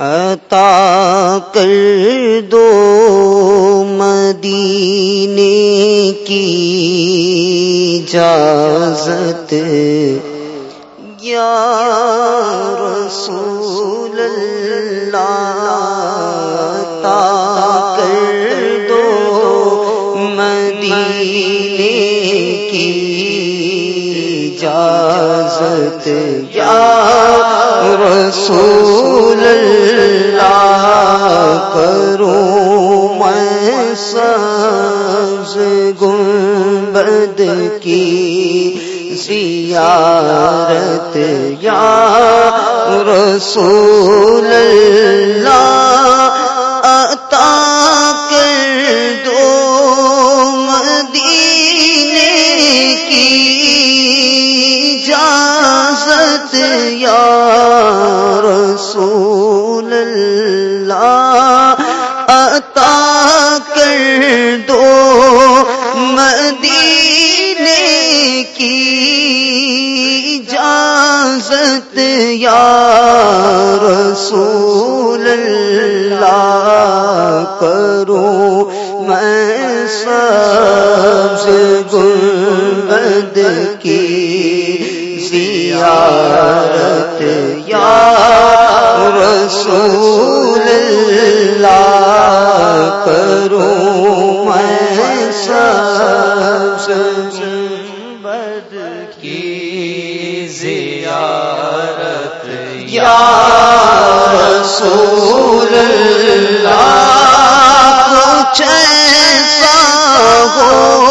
عطا کر دو مدینے کی اجازت۔ یا رسول اللہ، عطا کر دو مدینے کی اجازت۔ یا رسول اللہ کروں میں سبز گنبد کی زیارت یا رسول اللہ عطا اللہ، عطا کر دو مدینے کی اجازت، یا رسول اللہ کرو۔ میں سبز گنبد کی زیارت، یا رسول اللہ کچھ ایسا ہو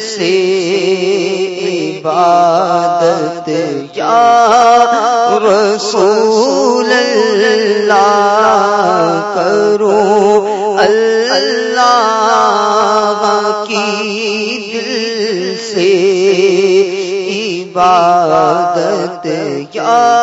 سے عبادت یا رسول اللہ کرو اللہ کی دل سے عبادت یا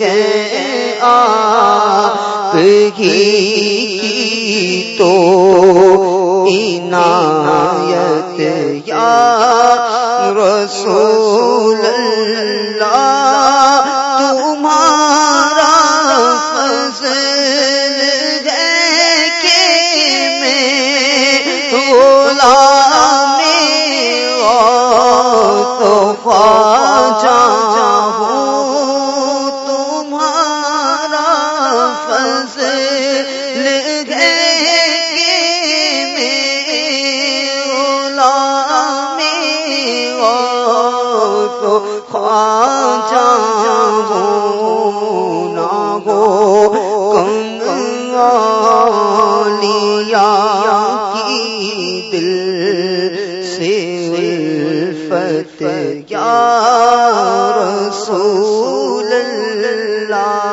گئے آپ کی تو عنایت یا رسول اللہ اللہ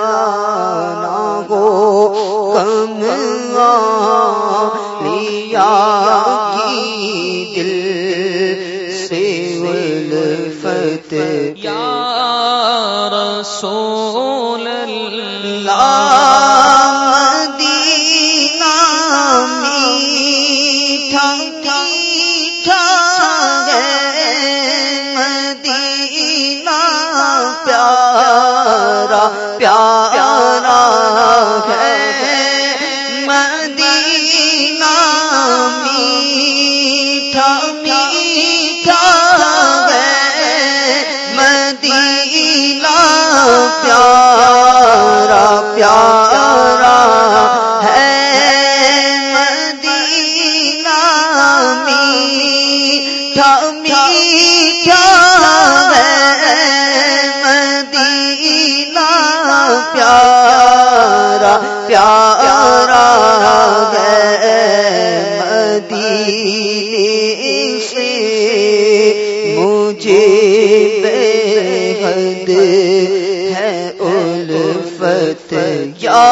پیارا ہے۔ مدینہ میٹھا میٹھا ہے۔ مدینہ پیارا پیارا پیارا پیارا ہے مدینے سے مجھے ہے الفت یا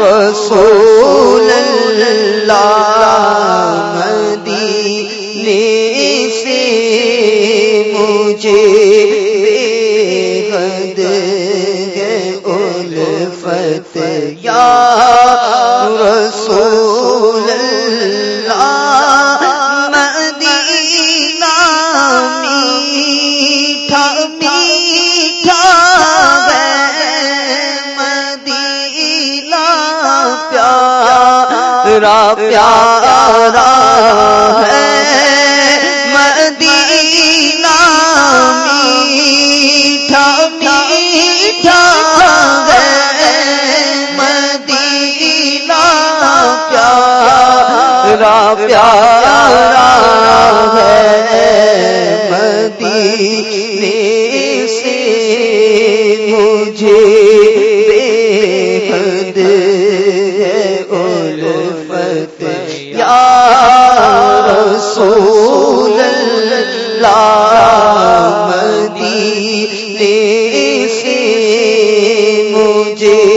رسول اللہ۔ الفت یا رسول اللہ مدینہ میٹھا میٹھا ہے مدینہ پیارا پیارا پیارا ہے مدینے سے مجھے بے الفت یا رسول اللہ مدینے سے مجھے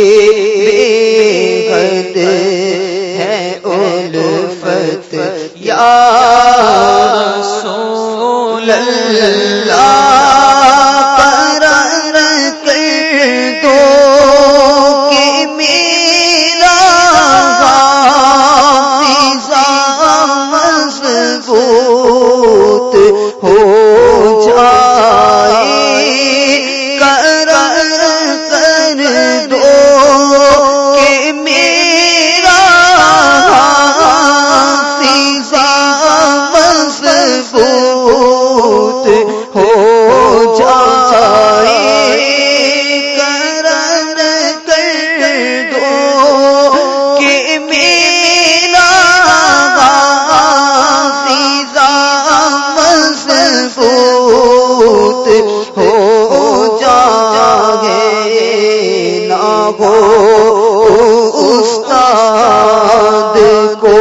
نہ ہو، استاد کو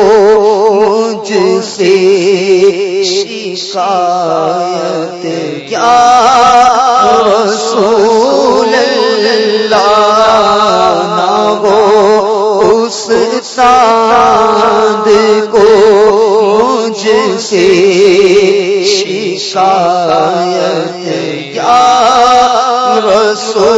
مجھ سے شکایت یا رسول اللہ نہ ہو، استاد کو مجھ سے شکایت یا رسول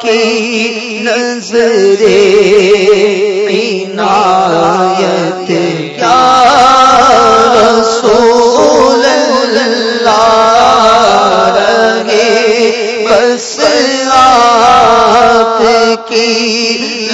کی نظر عنایت یا رسول اللہ بس آپ کی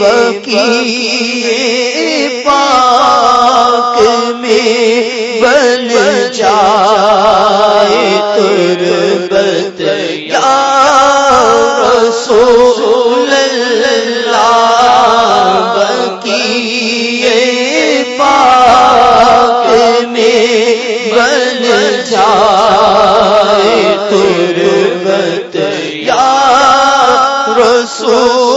بکی رسول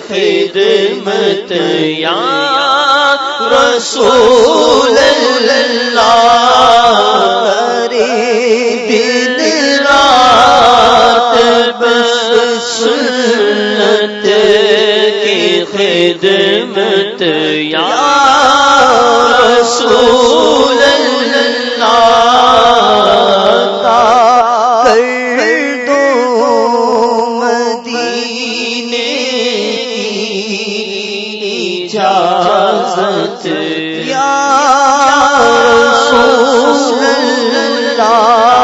خدمت یا رسول اللہ دل رات بس اجازت یا رسول اللہ۔